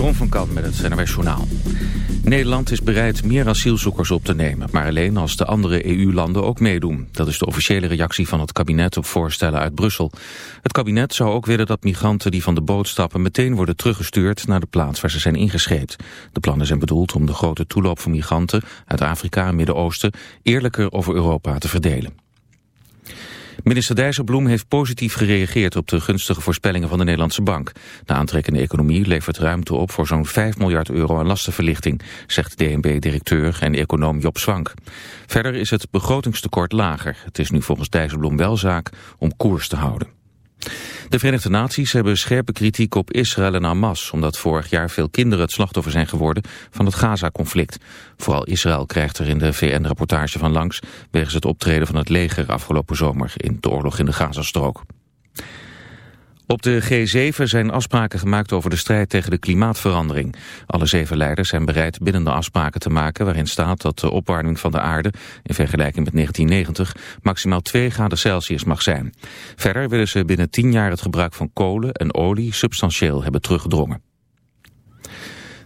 Jeroen van Kan met het NRW Journaal. Nederland is bereid meer asielzoekers op te nemen, maar alleen als de andere EU-landen ook meedoen. Dat is de officiële reactie van het kabinet op voorstellen uit Brussel. Het kabinet zou ook willen dat migranten die van de boot stappen meteen worden teruggestuurd naar de plaats waar ze zijn ingescheept. De plannen zijn bedoeld om de grote toeloop van migranten uit Afrika en Midden-Oosten eerlijker over Europa te verdelen. Minister Dijsselbloem heeft positief gereageerd op de gunstige voorspellingen van de Nederlandse Bank. De aantrekkende economie levert ruimte op voor zo'n 5 miljard euro aan lastenverlichting, zegt DNB-directeur en econoom Job Swank. Verder is het begrotingstekort lager. Het is nu volgens Dijsselbloem wel zaak om koers te houden. De Verenigde Naties hebben scherpe kritiek op Israël en Hamas... omdat vorig jaar veel kinderen het slachtoffer zijn geworden van het Gaza-conflict. Vooral Israël krijgt er in de VN-rapportage van langs... wegens het optreden van het leger afgelopen zomer in de oorlog in de Gazastrook. Op de G7 zijn afspraken gemaakt over de strijd tegen de klimaatverandering. Alle zeven leiders zijn bereid bindende afspraken te maken... waarin staat dat de opwarming van de aarde in vergelijking met 1990... maximaal 2 graden Celsius mag zijn. Verder willen ze binnen 10 jaar het gebruik van kolen en olie substantieel hebben teruggedrongen.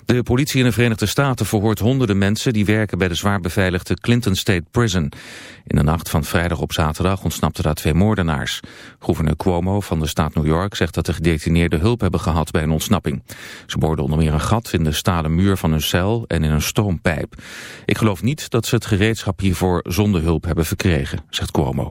De politie in de Verenigde Staten verhoort honderden mensen die werken bij de zwaar beveiligde Clinton State Prison. In de nacht van vrijdag op zaterdag ontsnapten daar twee moordenaars. Gouverneur Cuomo van de staat New York zegt dat de gedetineerden hulp hebben gehad bij een ontsnapping. Ze boorden onder meer een gat in de stalen muur van hun cel en in een stroompijp. Ik geloof niet dat ze het gereedschap hiervoor zonder hulp hebben verkregen, zegt Cuomo.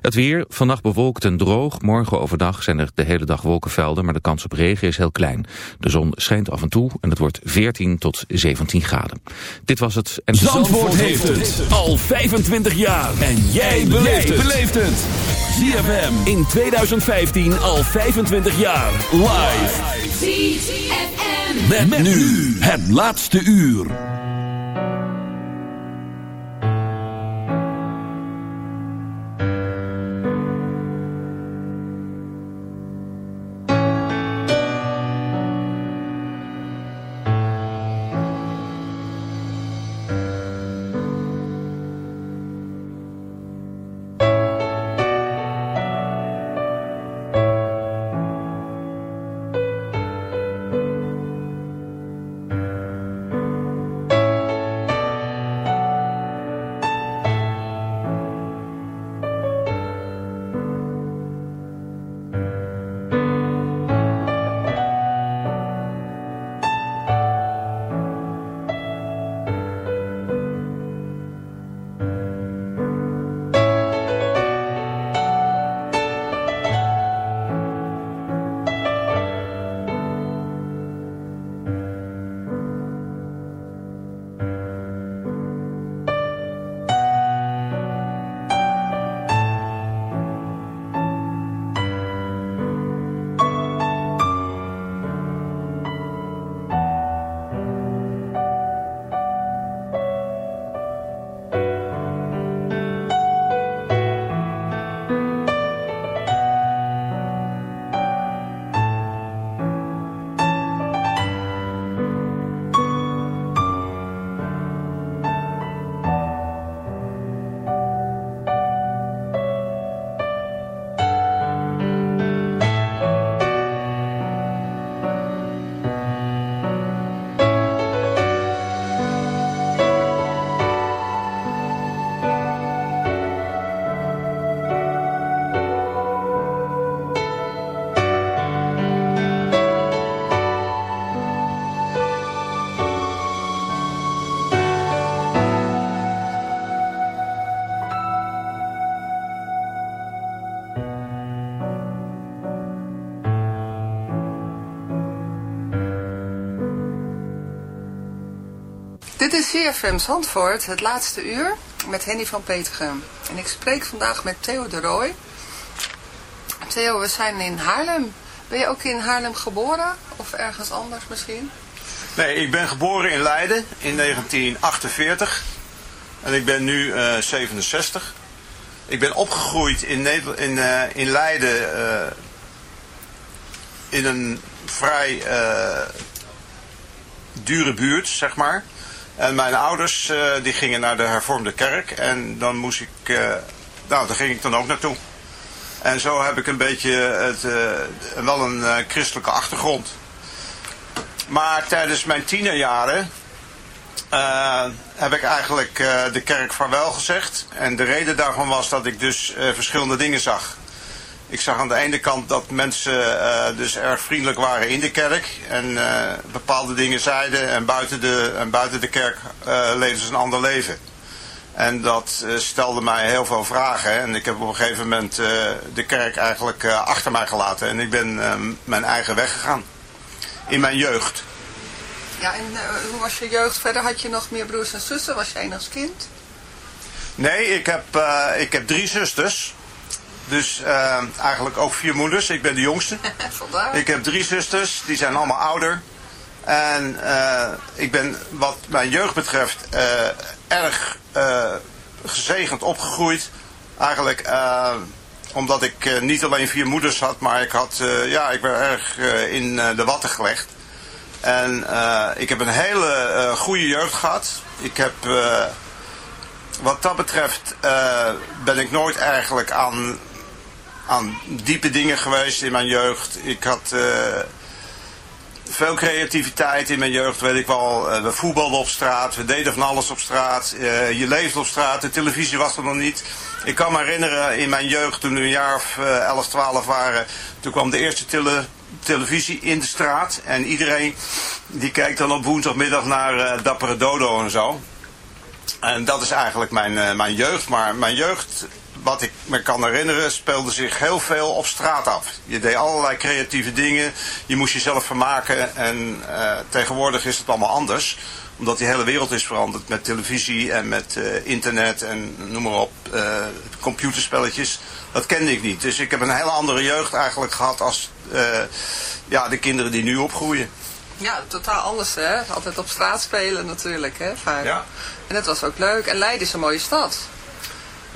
Het weer, vannacht bewolkt en droog. Morgen overdag zijn er de hele dag wolkenvelden, maar de kans op regen is heel klein. De zon schijnt af en toe en het wordt 14 tot 17 graden. Dit was het. En Zandvoort, heeft het al 25 jaar. En jij beleeft het. ZFM in 2015 al 25 jaar. Live. ZFM. met nu het laatste uur. CFM Zandvoort, het laatste uur, met Henny van Petergem. En ik spreek vandaag met Theo de Rooij. Theo, we zijn in Haarlem. Ben je ook in Haarlem geboren? Of ergens anders misschien? Nee, ik ben geboren in Leiden in 1948. En ik ben nu uh, 67. Ik ben opgegroeid in, in, uh, in Leiden uh, in een vrij dure buurt, zeg maar. En mijn ouders uh, die gingen naar de hervormde kerk en dan moest ik, uh, nou daar ging ik dan ook naartoe. En zo heb ik een beetje het, uh, wel een christelijke achtergrond. Maar tijdens mijn tienerjaren heb ik eigenlijk de kerk vaarwel gezegd. En de reden daarvan was dat ik dus verschillende dingen zag. Ik zag aan de ene kant dat mensen dus erg vriendelijk waren in de kerk. En bepaalde dingen zeiden. En buiten de, en buiten de kerk leefden ze een ander leven. En dat stelde mij heel veel vragen. En ik heb op een gegeven moment de kerk eigenlijk achter mij gelaten. En ik ben mijn eigen weg gegaan. In mijn jeugd. Ja, en uh, hoe was je jeugd verder? Had je nog meer broers en zussen? Was je enigst kind? Nee, ik heb, uh, ik heb drie zusters. Dus uh, eigenlijk ook vier moeders. Ik ben de jongste. Vandaar. Ik heb drie zusters. Die zijn allemaal ouder. En ik ben wat mijn jeugd betreft erg gezegend opgegroeid. Eigenlijk omdat ik niet alleen vier moeders had, maar ik, had, ja, ik werd erg in de watten gelegd. En ik heb een hele goede jeugd gehad. Ik heb, wat dat betreft, ben ik nooit eigenlijk aan, aan diepe dingen geweest in mijn jeugd. Ik had veel creativiteit in mijn jeugd, weet ik wel. we voetbalden op straat, we deden van alles op straat. je leefde op straat, de televisie was er nog niet. Ik kan me herinneren in mijn jeugd, toen we een jaar of 11, 12 waren, toen kwam de eerste tele televisie in de straat. En iedereen die kijkt dan op woensdagmiddag naar Dappere Dodo en zo. En dat is eigenlijk mijn, mijn jeugd. Maar mijn jeugd, wat ik me kan herinneren, speelde zich heel veel op straat af. Je deed allerlei creatieve dingen. Je moest jezelf vermaken. En uh, tegenwoordig is het allemaal anders omdat die hele wereld is veranderd met televisie en met uh, internet en noem maar op, uh, computerspelletjes. Dat kende ik niet. Dus ik heb een hele andere jeugd eigenlijk gehad als ja, de kinderen die nu opgroeien. Ja, totaal anders hè. Altijd op straat spelen natuurlijk hè, vaak. Ja. En dat was ook leuk. En Leiden is een mooie stad.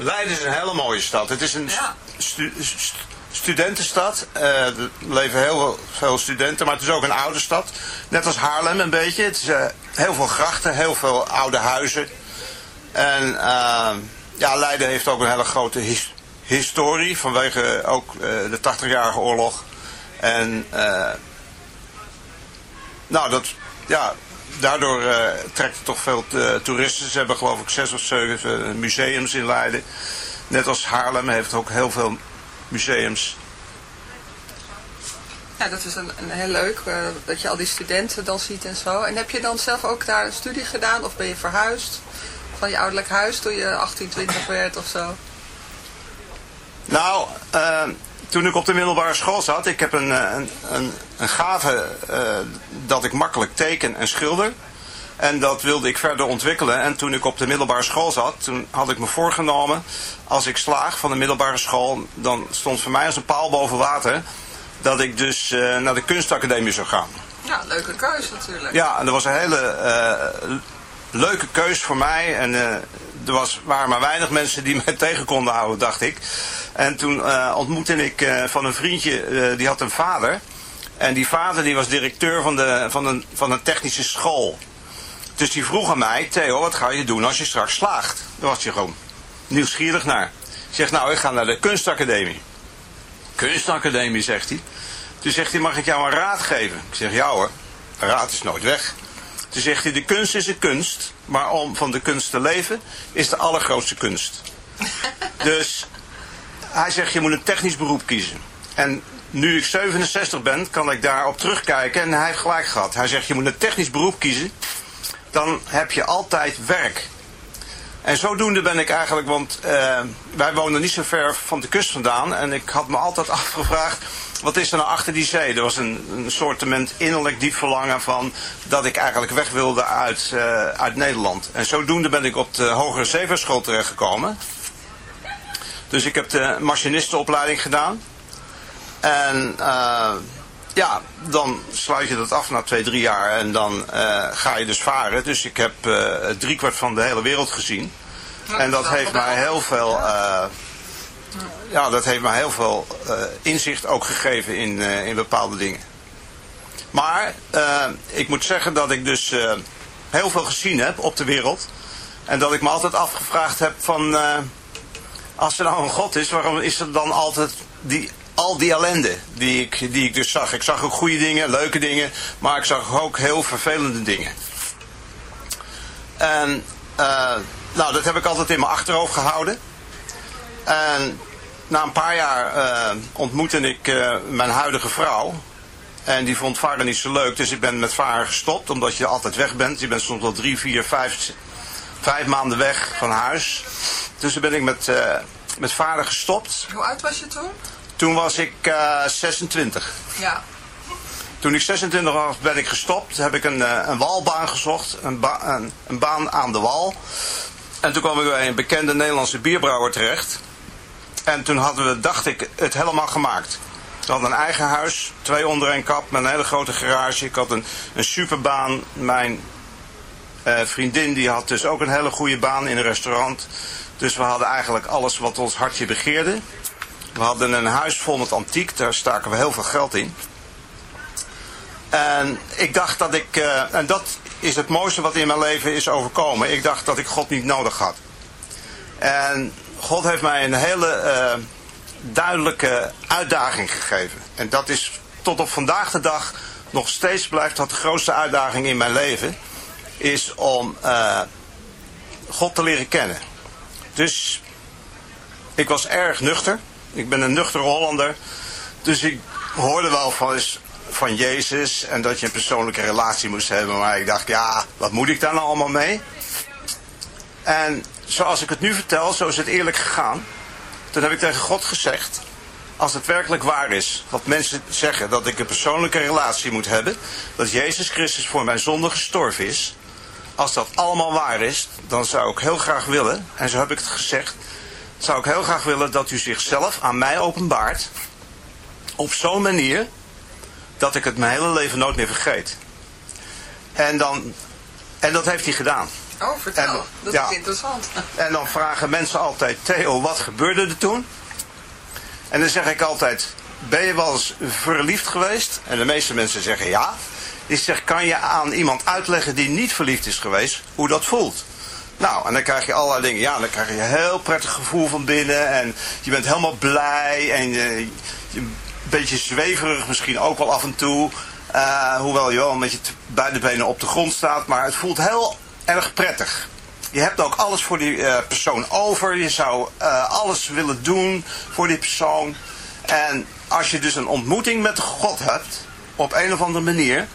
Leiden is een hele mooie stad. Het is een ja. stu stu studentenstad. Uh, er leven heel veel studenten, maar het is ook een oude stad. Net als Haarlem een beetje. Het is uh, heel veel grachten, heel veel oude huizen. En uh, ja, Leiden heeft ook een hele grote his historie vanwege ook de 80-jarige oorlog. En nou, dat, ja, daardoor trekt het toch veel toeristen. Ze hebben geloof ik zes of zeven museums in Leiden. Net als Haarlem heeft ook heel veel museums. Ja, dat is een, een heel leuk, uh, dat je al die studenten dan ziet en zo. En heb je dan zelf ook daar een studie gedaan of ben je verhuisd van je ouderlijk huis toen je 18, 20 werd of zo? Nou, uh, toen ik op de middelbare school zat, ik heb een, eh, een, een, een gave uh, dat ik makkelijk teken en schilder. En dat wilde ik verder ontwikkelen. En toen ik op de middelbare school zat, toen had ik me voorgenomen, als ik slaag van de middelbare school, dan stond voor mij als een paal boven water, dat ik dus uh, naar de kunstacademie zou gaan. Ja, leuke keus natuurlijk. Ja, en dat was een hele uh, leuke keus voor mij. En er was, waren maar weinig mensen die mij tegen konden houden, dacht ik. En toen ontmoette ik van een vriendje, die had een vader. En die vader die was directeur van, de, van, een, van een technische school. Dus die vroeg aan mij, Theo, wat ga je doen als je straks slaagt? Daar was hij gewoon nieuwsgierig naar. Ik zeg, nou, ik ga naar de kunstacademie. Kunstacademie, zegt hij. Toen zegt hij, mag ik jou een raad geven? Ik zeg, ja hoor, raad is nooit weg. Toen zegt hij, de kunst is een kunst, maar om van de kunst te leven is de allergrootste kunst. dus hij zegt, je moet een technisch beroep kiezen. En nu ik 67 ben, kan ik daarop terugkijken en hij heeft gelijk gehad. Hij zegt, je moet een technisch beroep kiezen dan heb je altijd werk. En zodoende ben ik eigenlijk, want uh, wij wonen niet zo ver van de kust vandaan. En ik had me altijd afgevraagd, wat is er nou achter die zee? Er was een, een soortement innerlijk diep verlangen van dat ik eigenlijk weg wilde uit, uh, uit Nederland. En zodoende ben ik op de hogere zeevaartschool terechtgekomen. Dus ik heb de machinistenopleiding gedaan. En... Uh, ja, dan sluit je dat af na twee, drie jaar en dan uh, ga je dus varen. Dus ik heb driekwart van de hele wereld gezien. en dat heeft mij heel veel, ja, dat heeft mij heel veel inzicht ook gegeven in, in bepaalde dingen. Maar ik moet zeggen dat ik dus heel veel gezien heb op de wereld. En dat ik me altijd afgevraagd heb van, als er nou een God is, waarom is er dan altijd die al die ellende die ik, die ik dus zag. Ik zag ook goede dingen, leuke dingen, maar ik zag ook heel vervelende dingen. En nou, dat heb ik altijd in mijn achterhoofd gehouden. En na een paar jaar uh, ontmoette ik uh, mijn huidige vrouw. En die vond varen niet zo leuk, dus ik ben met varen gestopt, omdat je altijd weg bent. Je bent soms al drie, vier, vijf, vijf maanden weg van huis. Dus toen ben ik met, uh, met varen gestopt. Hoe oud was je toen? Toen was ik uh, 26. Ja. Toen ik 26 was, ben ik gestopt. Heb ik een, een walbaan gezocht. Een, ba een, een, baan aan de wal. En toen kwam ik bij een bekende Nederlandse bierbrouwer terecht. En toen hadden we, dacht ik, het helemaal gemaakt. We hadden een eigen huis, twee onder een kap, met een hele grote garage. Ik had een, een superbaan. Mijn uh, vriendin die had dus ook een hele goede baan in een restaurant. Dus we hadden eigenlijk alles wat ons hartje begeerde. We hadden een huis vol met antiek, daar staken we heel veel geld in. En ik dacht dat ik, uh, en dat is het mooiste wat in mijn leven is overkomen. Ik dacht dat ik God niet nodig had. En God heeft mij een hele uh, duidelijke uitdaging gegeven. En dat is tot op vandaag de dag nog steeds blijft dat de grootste uitdaging in mijn leven. Is om uh, God te leren kennen. Dus ik was erg nuchter. Ik ben een nuchtere Hollander. Dus ik hoorde wel van, van Jezus en dat je een persoonlijke relatie moest hebben. Maar ik dacht, ja, wat moet ik daar nou allemaal mee? En zoals ik het nu vertel, zo is het eerlijk gegaan. Toen heb ik tegen God gezegd, als het werkelijk waar is, wat mensen zeggen, dat ik een persoonlijke relatie moet hebben, dat Jezus Christus voor mijn zonde gestorven is, als dat allemaal waar is, dan zou ik heel graag willen, en zo heb ik het gezegd, zou ik heel graag willen dat u zichzelf aan mij openbaart, op zo'n manier, dat ik het mijn hele leven nooit meer vergeet. En, dan, en dat heeft hij gedaan. Oh, vertel. En, dat ja, is interessant. En dan vragen mensen altijd, Theo, wat gebeurde er toen? En dan zeg ik altijd, ben je wel eens verliefd geweest? En de meeste mensen zeggen ja. Ik zeg, kan je aan iemand uitleggen die niet verliefd is geweest, hoe dat voelt? Nou, en dan krijg je allerlei dingen. Ja, dan krijg je een heel prettig gevoel van binnen. En je bent helemaal blij. En je, je een beetje zweverig misschien ook wel af en toe. Uh, hoewel je wel met je beide benen op de grond staat. Maar het voelt heel erg prettig. Je hebt ook alles voor die uh, persoon over. Je zou uh, alles willen doen voor die persoon. En als je dus een ontmoeting met God hebt, op een of andere manier,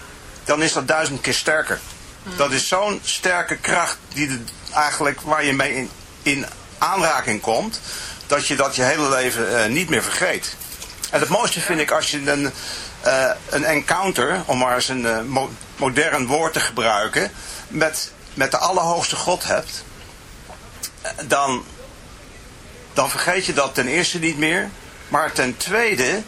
dan is dat duizend keer sterker. Hmm. Dat is zo'n sterke kracht die de, eigenlijk waar je mee in, in, aanraking komt, dat je dat je hele leven uh, niet meer vergeet. En het mooiste vind ik als je een, een encounter, om maar eens een mo modern woord te gebruiken, met met de Allerhoogste God hebt, dan, dan vergeet je dat ten eerste niet meer. Maar ten tweede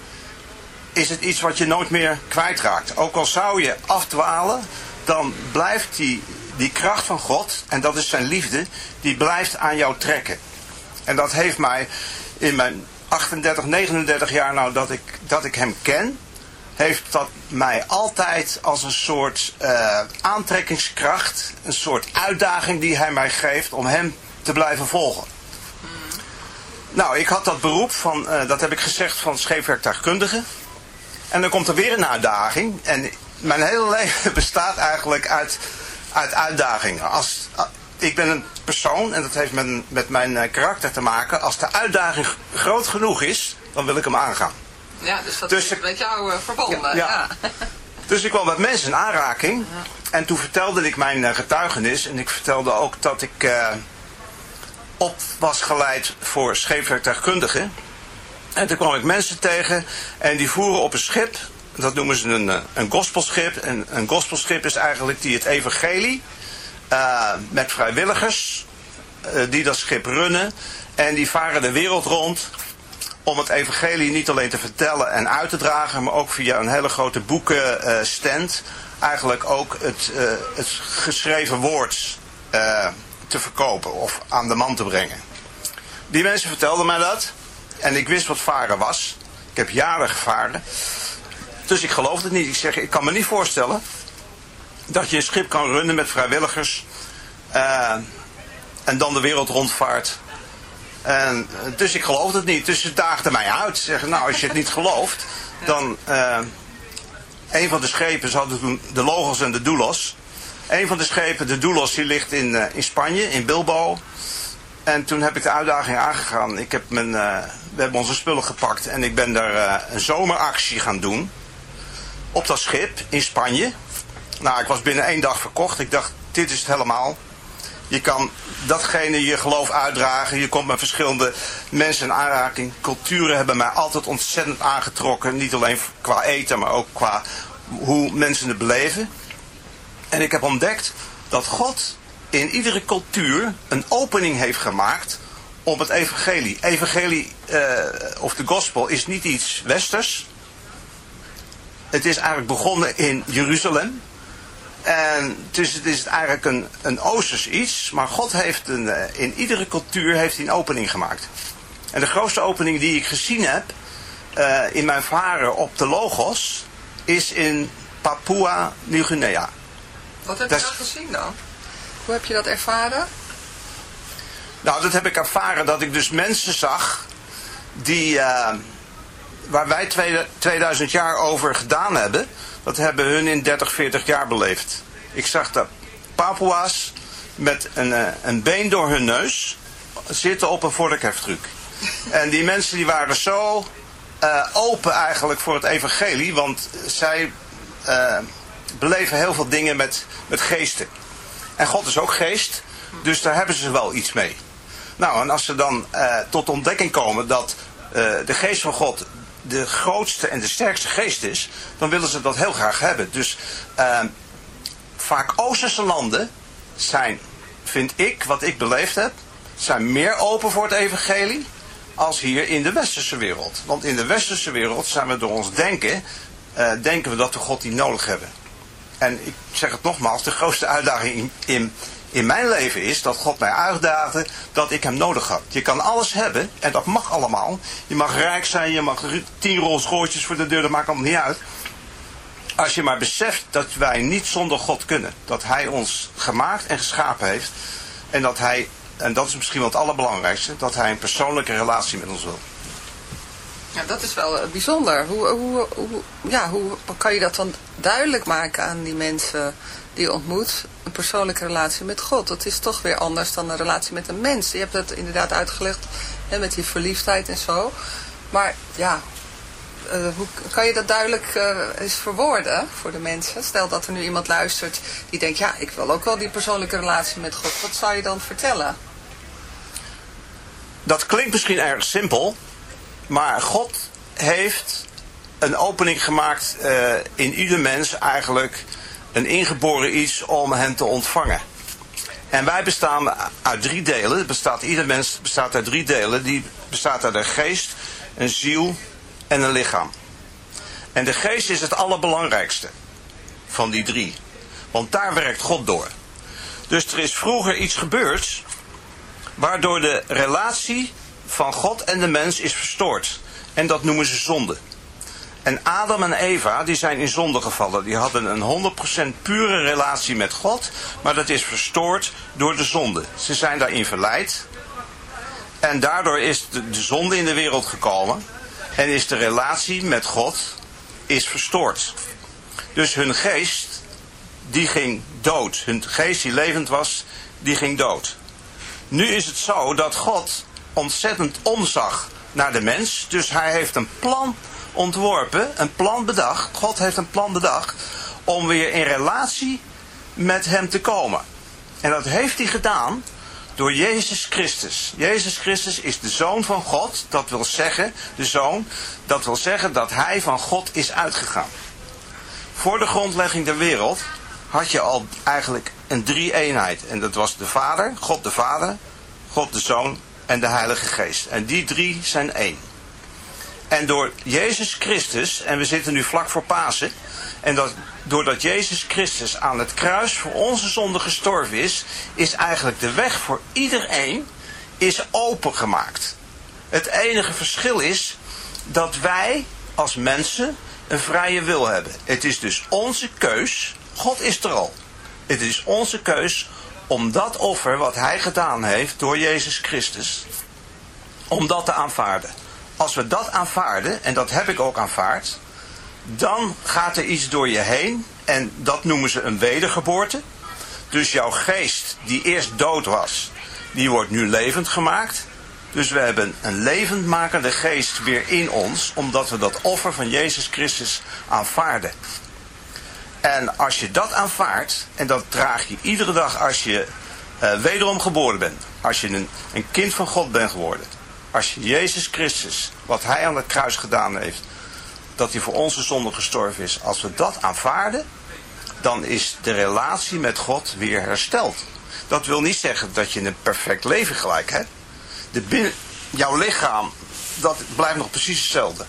is het iets wat je nooit meer kwijtraakt. Ook al zou je afdwalen, dan blijft die, die kracht van God, en dat is zijn liefde, die blijft aan jou trekken. En dat heeft mij in mijn 38, 39 jaar nou dat ik, dat ik hem ken, heeft dat mij altijd als een soort uh, aantrekkingskracht, een soort uitdaging die hij mij geeft om hem te blijven volgen. Nou, ik had dat beroep van, uh, dat heb ik gezegd, van scheepwerktuigkundige. En dan komt er weer een uitdaging. En mijn hele leven bestaat eigenlijk uit, uit uitdagingen. Als, uh, ik ben een persoon, en dat heeft met, met mijn karakter te maken. Als de uitdaging groot genoeg is, dan wil ik hem aangaan. Ja, dus dat dus is met jou uh, verbonden. Ja, ja. Dus ik kwam met mensen in aanraking. En toen vertelde ik mijn uh, getuigenis. En ik vertelde ook dat ik uh, op was geleid voor scheepwerktuigkundigen. En toen kwam ik mensen tegen. En die voeren op een schip. Dat noemen ze een, een gospelschip. En een gospelschip is eigenlijk die het evangelie. met vrijwilligers. die dat schip runnen. En die varen de wereld rond om het evangelie niet alleen te vertellen en uit te dragen, maar ook via een hele grote boekenstand eigenlijk ook het, uh, het geschreven woord uh, te verkopen of aan de man te brengen. Die mensen vertelden mij dat en ik wist wat varen was. Ik heb jaren gevaren. Dus ik geloofde het niet. Ik zeg, ik kan me niet voorstellen dat je een schip kan runnen met vrijwilligers uh, en dan de wereld rondvaart En, dus ik geloofde het niet. Dus ze daagden mij uit. Ze zeggen, nou als je het niet gelooft, dan... Uh, een van de schepen, ze hadden toen de Logos en de Doulos. Een van de schepen, de Doulos, die ligt in, in Spanje, in Bilbao. En toen heb ik de uitdaging aangegaan. Ik heb mijn, uh, we hebben onze spullen gepakt en ik ben daar een zomeractie gaan doen. Op dat schip in Spanje. Nou, ik was binnen één dag verkocht. Ik dacht, dit is het helemaal. Je kan datgene je geloof uitdragen. Je komt met verschillende mensen in aanraking. Culturen hebben mij altijd ontzettend aangetrokken. Niet alleen qua eten, maar ook qua hoe mensen het beleven. En ik heb ontdekt dat God in iedere cultuur een opening heeft gemaakt om het evangelie. Evangelie uh, of de gospel is niet iets westers. Het is eigenlijk begonnen in Jeruzalem. En dus het is eigenlijk een, een oosters iets. Maar God heeft een, uh, in iedere cultuur heeft hij een opening gemaakt. En de grootste opening die ik gezien heb uh, in mijn varen op de Logos is in Papua Nieuw-Guinea. Wat heb je daar gezien dan? Hoe heb je dat ervaren? Nou, dat heb ik ervaren dat ik dus mensen zag die, uh, waar wij 2000 jaar over gedaan hebben, dat hebben hun in 30, 40 jaar beleefd. Ik zag dat Papua's met een, uh, een been door hun neus zitten op een vorkheftruc. En die mensen die waren zo uh, open eigenlijk voor het evangelie, want zij beleven heel veel dingen met, met geesten. En God is ook geest, dus daar hebben ze wel iets mee. Nou, en als ze dan uh, tot ontdekking komen dat de geest van God de grootste en de sterkste geest is, dan willen ze dat heel graag hebben. Dus uh, vaak Oosterse landen zijn, vind ik, wat ik beleefd heb, zijn meer open voor het evangelie als hier in de westerse wereld. Want in de westerse wereld zijn we door ons denken, denken we dat we God niet nodig hebben. En ik zeg het nogmaals, de grootste uitdaging in, in, in mijn leven is dat God mij uitdaagde dat ik hem nodig had. Je kan alles hebben en dat mag allemaal. Je mag rijk zijn, je mag tien Rolls voor de deur, dat maakt allemaal niet uit. Als je maar beseft dat wij niet zonder God kunnen. Dat hij ons gemaakt en geschapen heeft. En dat hij, en dat is misschien wel het allerbelangrijkste, dat hij een persoonlijke relatie met ons wil. Ja, dat is wel eh, bijzonder. Hoe, hoe, hoe, ja, hoe kan je dat dan duidelijk maken aan die mensen die ontmoet? Een persoonlijke relatie met God. Dat is toch weer anders dan een relatie met een mens. Je hebt dat inderdaad uitgelegd hè, met die verliefdheid en zo. Maar ja, uh, hoe kan je dat duidelijk uh, eens verwoorden voor de mensen? Stel dat er nu iemand luistert die denkt, ja, ik wil ook wel die persoonlijke relatie met God. Wat zou je dan vertellen? Dat klinkt misschien erg simpel, maar God heeft een opening gemaakt uh, in ieder mens eigenlijk een ingeboren iets om hen te ontvangen. En wij bestaan uit drie delen. Bestaat, ieder mens bestaat uit drie delen. Die bestaat uit een geest, een ziel en een lichaam. En de geest is het allerbelangrijkste van die drie. Want daar werkt God door. Dus er is vroeger iets gebeurd waardoor de relatie van God en de mens is verstoord. En dat noemen ze zonde. En Adam en Eva, die zijn in zonde gevallen. Die hadden een 100% pure relatie met God, maar dat is verstoord door de zonde. Ze zijn daarin verleid. En daardoor is de, de zonde in de wereld gekomen. En is de relatie met God is verstoord. Dus hun geest, die ging dood. Hun geest die levend was, die ging dood. Nu is het zo dat God ontzettend omzag naar de mens. Dus hij heeft een plan ontworpen, een plan bedacht. God heeft een plan bedacht om weer in relatie met hem te komen. En dat heeft hij gedaan door Jezus Christus. Jezus Christus is de Zoon van God. Dat wil zeggen, de Zoon, dat wil zeggen dat hij van God is uitgegaan. Voor de grondlegging der wereld had je al eigenlijk een drie-eenheid. En dat was de Vader, God de Vader, God de Zoon en de Heilige Geest. En die drie zijn één. En door Jezus Christus, en we zitten nu vlak voor Pasen, en dat, doordat Jezus Christus aan het kruis voor onze zonde gestorven is, is eigenlijk de weg voor iedereen is opengemaakt. Het enige verschil is dat wij als mensen een vrije wil hebben. Het is dus onze keus, God is er al. Het is onze keus om dat offer wat hij gedaan heeft door Jezus Christus, om dat te aanvaarden. Als we dat aanvaarden, en dat heb ik ook aanvaard, dan gaat er iets door je heen en dat noemen ze een wedergeboorte. Dus jouw geest die eerst dood was, die wordt nu levend gemaakt. Dus we hebben een levendmakende geest weer in ons, omdat we dat offer van Jezus Christus aanvaarden. En als je dat aanvaardt, en dat draag je iedere dag als je uh, wederom geboren bent, als je een, een kind van God bent geworden, als je Jezus Christus, wat hij aan het kruis gedaan heeft, dat hij voor onze zonde gestorven is, als we dat aanvaarden, dan is de relatie met God weer hersteld. Dat wil niet zeggen dat je een perfect leven gelijk hebt. De jouw lichaam, dat blijft nog precies hetzelfde.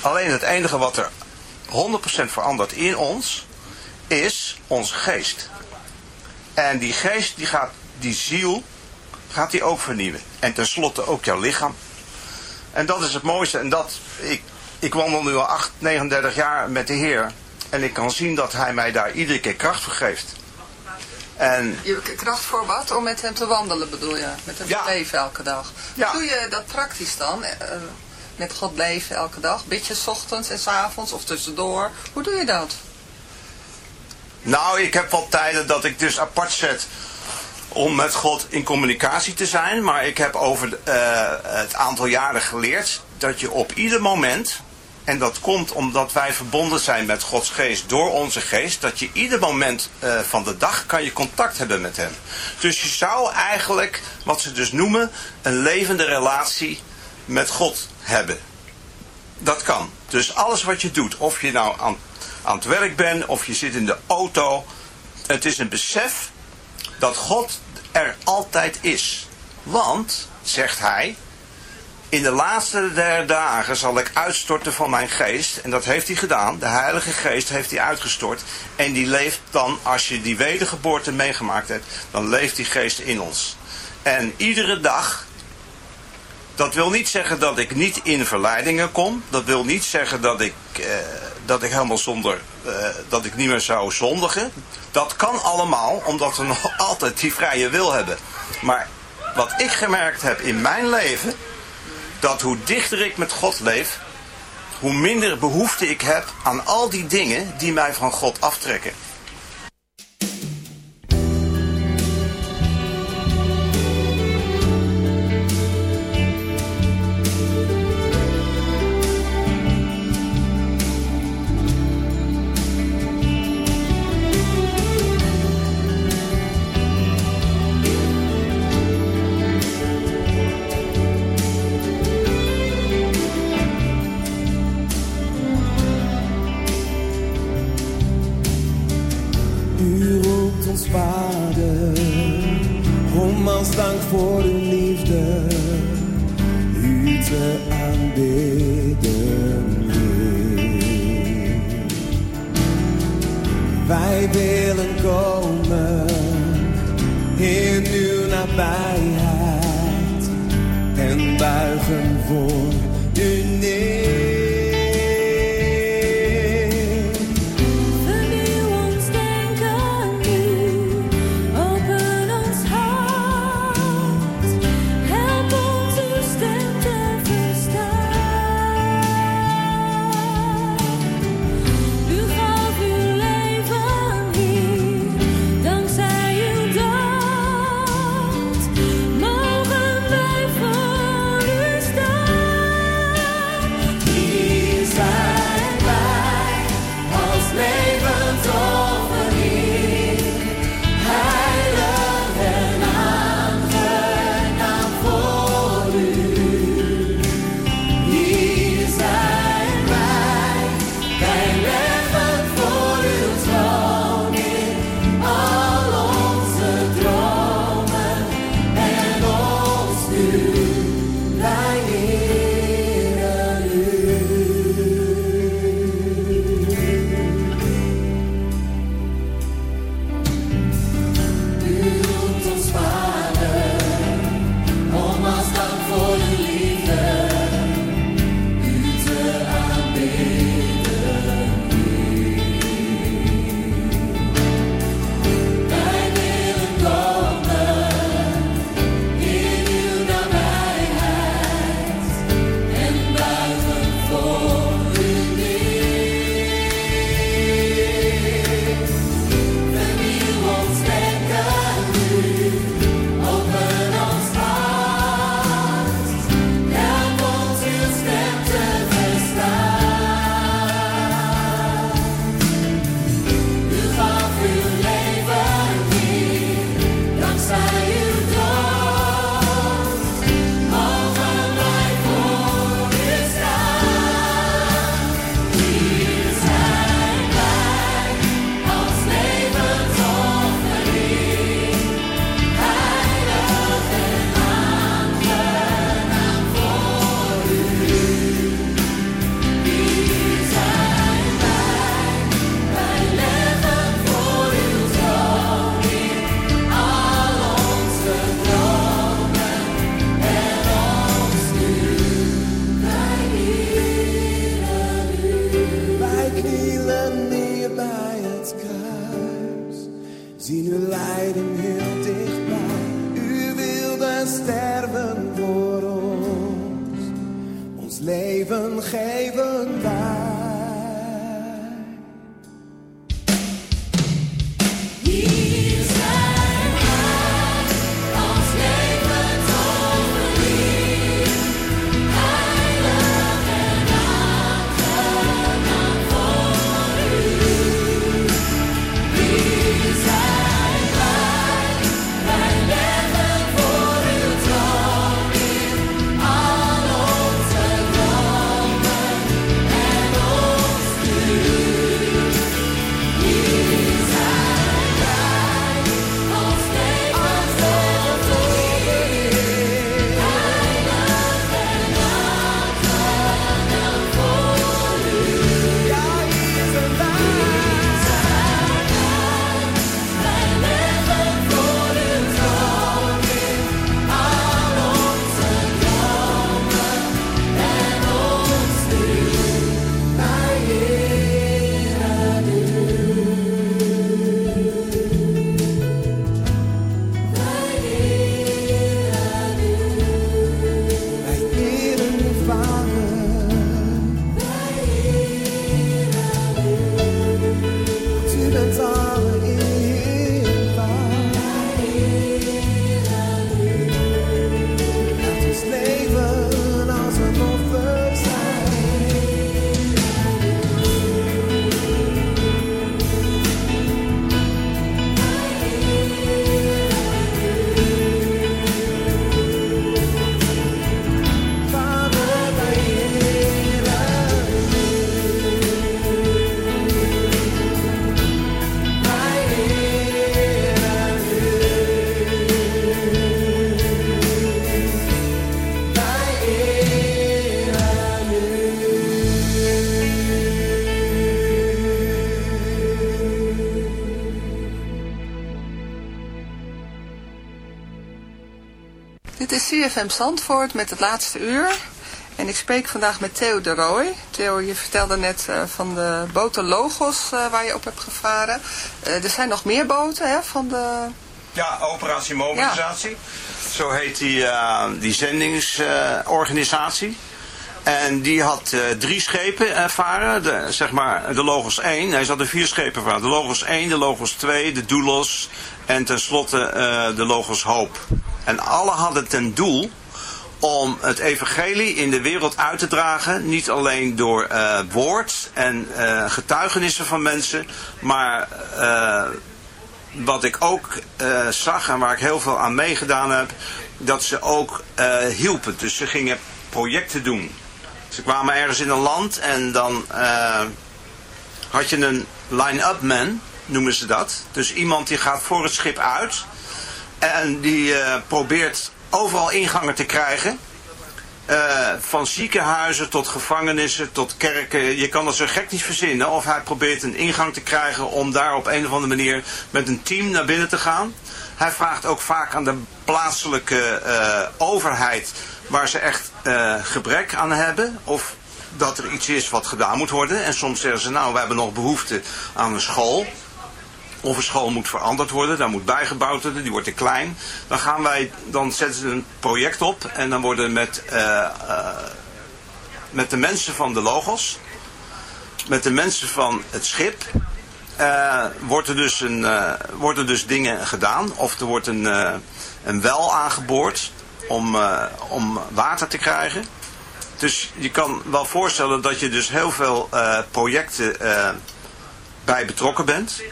Alleen het enige wat er 100% verandert in ons, is onze geest. En die geest, die gaat, die ziel, gaat die ook vernieuwen. En tenslotte ook jouw lichaam. En dat is het mooiste. En dat, ik, ik wandel nu al 8, 39 jaar met de Heer. En ik kan zien dat hij mij daar iedere keer kracht voor geeft. En, je kracht voor wat? Om met hem te wandelen bedoel je? Met hem te leven elke dag. Ja. Hoe doe je dat praktisch dan? Uh, met God leven elke dag? Beetje ochtends en s avonds of tussendoor? Hoe doe je dat? Nou, ik heb wel tijden dat ik dus apart zet om met God in communicatie te zijn. Maar ik heb over uh, het aantal jaren geleerd dat je op ieder moment en dat komt omdat wij verbonden zijn met Gods geest door onze geest. Dat je ieder moment uh, van de dag kan je contact hebben met hem. Dus je zou eigenlijk, wat ze dus noemen, een levende relatie met God hebben. Dat kan. Dus alles wat je doet, of je nou aan, aan het werk bent, of je zit in de auto. Het is een besef dat God er altijd is. Want, zegt hij, in de laatste der dagen zal ik uitstorten van mijn geest. En dat heeft hij gedaan. De Heilige Geest heeft hij uitgestort. En die leeft dan, als je die wedergeboorte meegemaakt hebt, dan leeft die geest in ons. En iedere dag, dat wil niet zeggen dat ik niet in verleidingen kom. Dat wil niet zeggen dat ik, eh, dat ik helemaal zonder, eh, dat ik niet meer zou zondigen. Dat kan allemaal, omdat we nog altijd die vrije wil hebben. Maar wat ik gemerkt heb in mijn leven dat hoe dichter ik met God leef, hoe minder behoefte ik heb aan al die dingen die mij van God aftrekken. see. CFM Zandvoort met het laatste uur. En ik spreek vandaag met Theo de Rooij. Theo, je vertelde net uh, van de boten Logos uh, waar je op hebt gevaren. Uh, er zijn nog meer boten hè, van de... Ja, Operatie Mobilisatie. Ja. Zo heet die, die zendingsorganisatie. En die had drie schepen ervaren, de, zeg maar de Logos 1. Hij zat er vier schepen ervaren. De Logos 1, de Logos 2, de Doulos en tenslotte de Logos Hoop. En alle hadden ten doel om het evangelie in de wereld uit te dragen. Niet alleen door uh, woord en uh, getuigenissen van mensen. Maar wat ik ook zag en waar ik heel veel aan meegedaan heb. Dat ze ook hielpen. Dus ze gingen projecten doen. Ze kwamen ergens in een land en dan had je een line-up man, noemen ze dat. Dus iemand die gaat voor het schip uit en die uh, probeert overal ingangen te krijgen. Uh, van ziekenhuizen tot gevangenissen tot kerken. Je kan dat zo gek niet verzinnen. Of hij probeert een ingang te krijgen om daar op een of andere manier met een team naar binnen te gaan. Hij vraagt ook vaak aan de plaatselijke uh, overheid waar ze echt gebrek aan hebben. Of dat er iets is wat gedaan moet worden. En soms zeggen ze nou we hebben nog behoefte aan een school. Of een school moet veranderd worden, daar moet bijgebouwd worden, die wordt te klein. Dan gaan wij, dan zetten ze een project op en dan worden met, uh, uh, met de mensen van de logos, met de mensen van het schip, uh, wordt, er dus een, worden dus dingen gedaan. Of er wordt een, een wel aangeboord om, om water te krijgen. Dus je kan wel voorstellen dat je dus heel veel projecten bij betrokken bent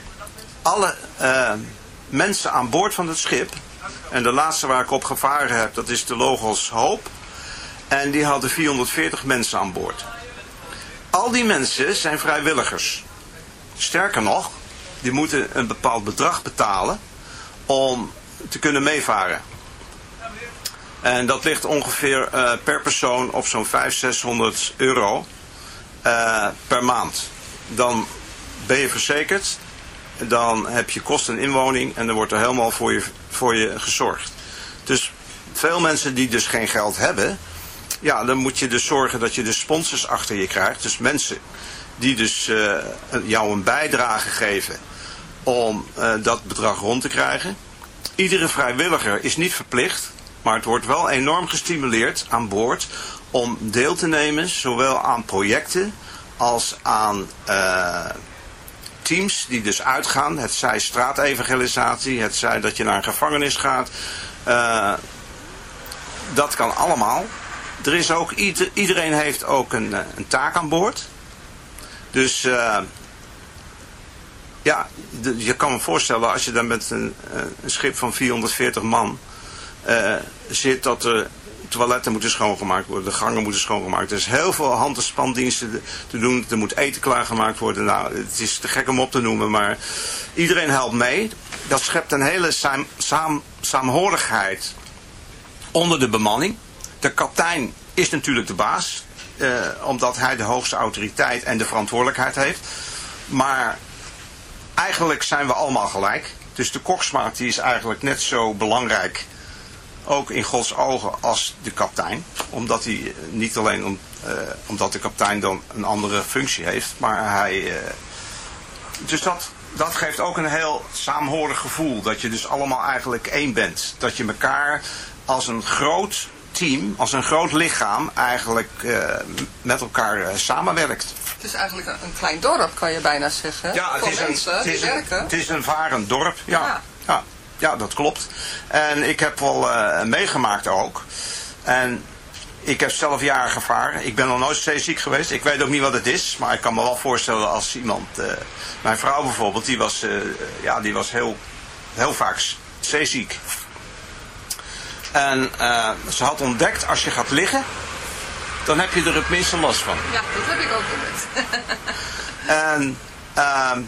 alle uh, mensen aan boord van het schip. En de laatste waar ik op gevaren heb, dat is de Logos Hoop. En die hadden 440 mensen aan boord. Al die mensen zijn vrijwilligers. Sterker nog, die moeten een bepaald bedrag betalen om te kunnen meevaren. En dat ligt ongeveer uh, per persoon op zo'n 500, 600 euro uh, per maand. Dan ben je verzekerd dan heb je kosten en inwoning en dan wordt er helemaal voor je, voor je gezorgd. Dus veel mensen die dus geen geld hebben, ja, dan moet je dus zorgen dat je de sponsors achter je krijgt. Dus mensen die dus uh, jou een bijdrage geven om dat bedrag rond te krijgen. Iedere vrijwilliger is niet verplicht, maar het wordt wel enorm gestimuleerd aan boord om deel te nemen, zowel aan projecten als aan teams die dus uitgaan. Het zij straatevangelisatie, het zij dat je naar een gevangenis gaat. Uh, dat kan allemaal. Er is ook, iedereen heeft ook een, eh, een taak aan boord. Dus uh, ja, je kan me voorstellen als je dan met een, een schip van 440 man zit dat er toiletten moeten schoongemaakt worden, de gangen moeten schoongemaakt. Er is heel veel hand- en spandiensten te doen. Er moet eten klaargemaakt worden. Nou, het is te gek om op te noemen, maar iedereen helpt mee. Dat schept een hele saam, saam, saamhorigheid onder de bemanning. De kaptein is natuurlijk de baas, eh, omdat hij de hoogste autoriteit en de verantwoordelijkheid heeft. Maar eigenlijk zijn we allemaal gelijk. Dus de koksmaat die is eigenlijk net zo belangrijk ook in Gods ogen als de kaptein. Omdat hij eh, niet alleen om, uh, omdat de kaptein dan een andere functie heeft, maar hij. Uh, dus dat, dat geeft ook een heel saamhorig gevoel. Dat je dus allemaal eigenlijk één bent. Dat je elkaar als een groot team, als een groot lichaam eigenlijk uh, met elkaar samenwerkt. Het is eigenlijk een, klein dorp, kan je bijna zeggen. Ja, het, is een, het, is een, het is een varend dorp. ja. ja. Ja. Dat klopt. En ik heb wel uh, meegemaakt ook. En ik heb zelf jaren gevaren. Ik ben nog nooit zeeziek geweest. Ik weet ook niet wat het is. Maar ik kan me wel voorstellen als iemand... Uh, mijn vrouw bijvoorbeeld, die was, uh, ja, die was heel, heel vaak zeeziek. En ze had ontdekt, als je gaat liggen... dan heb je er het minste last van. Ja, dat heb ik ook gehoord. en... ehm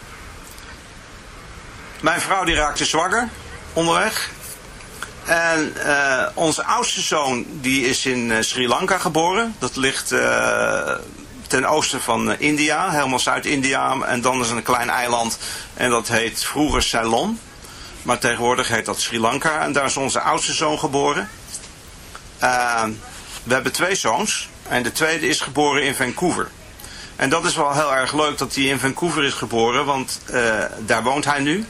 mijn vrouw die raakte zwanger onderweg. En uh, onze oudste zoon die is in uh, Sri Lanka geboren. Dat ligt uh, ten oosten van India, helemaal Zuid-India. En dan is er een klein eiland en dat heet vroeger Ceylon. Maar tegenwoordig heet dat Sri Lanka en daar is onze oudste zoon geboren. we hebben twee zoons en de tweede is geboren in Vancouver. En dat is wel heel erg leuk dat hij in Vancouver is geboren, want daar woont hij nu